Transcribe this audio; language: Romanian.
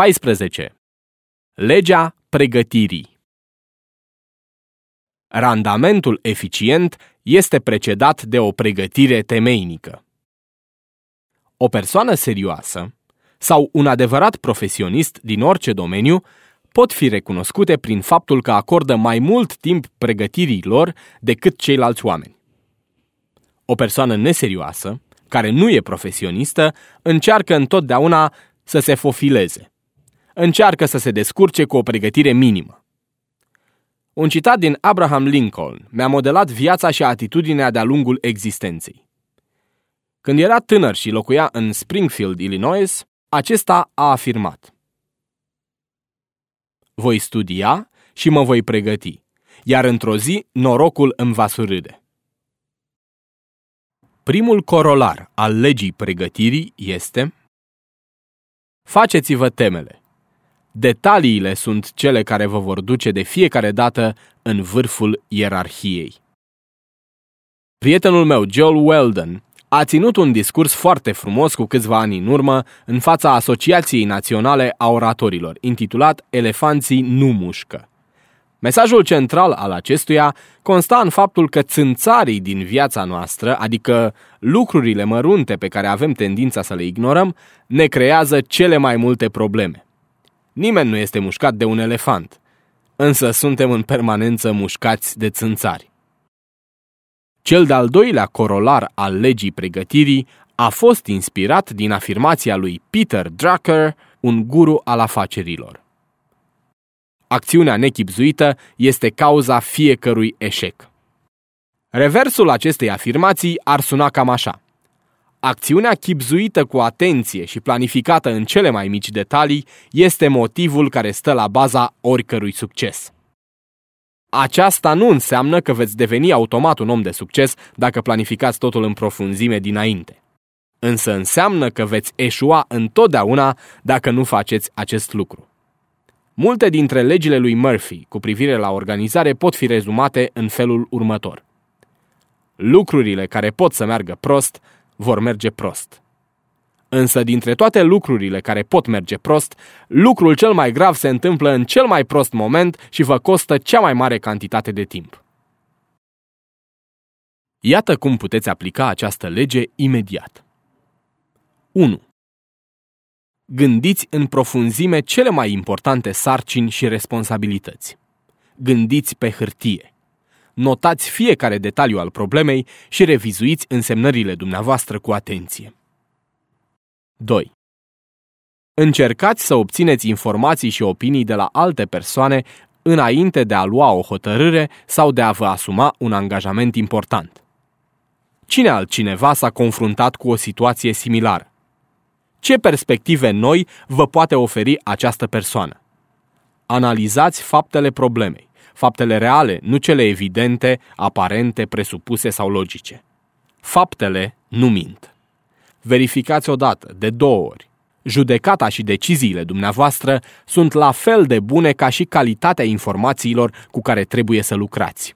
14. Legea pregătirii Randamentul eficient este precedat de o pregătire temeinică. O persoană serioasă sau un adevărat profesionist din orice domeniu pot fi recunoscute prin faptul că acordă mai mult timp pregătirii lor decât ceilalți oameni. O persoană neserioasă, care nu e profesionistă, încearcă întotdeauna să se fofileze. Încearcă să se descurce cu o pregătire minimă. Un citat din Abraham Lincoln mi-a modelat viața și atitudinea de-a lungul existenței. Când era tânăr și locuia în Springfield, Illinois, acesta a afirmat Voi studia și mă voi pregăti, iar într-o zi norocul îmi va surâde. Primul corolar al legii pregătirii este Faceți-vă temele. Detaliile sunt cele care vă vor duce de fiecare dată în vârful ierarhiei. Prietenul meu, Joel Weldon, a ținut un discurs foarte frumos cu câțiva ani în urmă în fața Asociației Naționale a Oratorilor, intitulat Elefanții nu mușcă. Mesajul central al acestuia consta în faptul că țânțarii din viața noastră, adică lucrurile mărunte pe care avem tendința să le ignorăm, ne creează cele mai multe probleme. Nimeni nu este mușcat de un elefant, însă suntem în permanență mușcați de țânțari. Cel de-al doilea corolar al legii pregătirii a fost inspirat din afirmația lui Peter Drucker, un guru al afacerilor. Acțiunea nechipzuită este cauza fiecărui eșec. Reversul acestei afirmații ar suna cam așa. Acțiunea chipzuită cu atenție și planificată în cele mai mici detalii este motivul care stă la baza oricărui succes. Aceasta nu înseamnă că veți deveni automat un om de succes dacă planificați totul în profunzime dinainte. Însă înseamnă că veți eșua întotdeauna dacă nu faceți acest lucru. Multe dintre legile lui Murphy cu privire la organizare pot fi rezumate în felul următor. Lucrurile care pot să meargă prost vor merge prost. Însă dintre toate lucrurile care pot merge prost, lucrul cel mai grav se întâmplă în cel mai prost moment și vă costă cea mai mare cantitate de timp. Iată cum puteți aplica această lege imediat. 1. Gândiți în profunzime cele mai importante sarcini și responsabilități. Gândiți pe hârtie. Notați fiecare detaliu al problemei și revizuiți însemnările dumneavoastră cu atenție. 2. Încercați să obțineți informații și opinii de la alte persoane înainte de a lua o hotărâre sau de a vă asuma un angajament important. Cine altcineva s-a confruntat cu o situație similară? Ce perspective noi vă poate oferi această persoană? Analizați faptele problemei, faptele reale, nu cele evidente, aparente, presupuse sau logice. Faptele nu mint. Verificați odată, de două ori. Judecata și deciziile dumneavoastră sunt la fel de bune ca și calitatea informațiilor cu care trebuie să lucrați.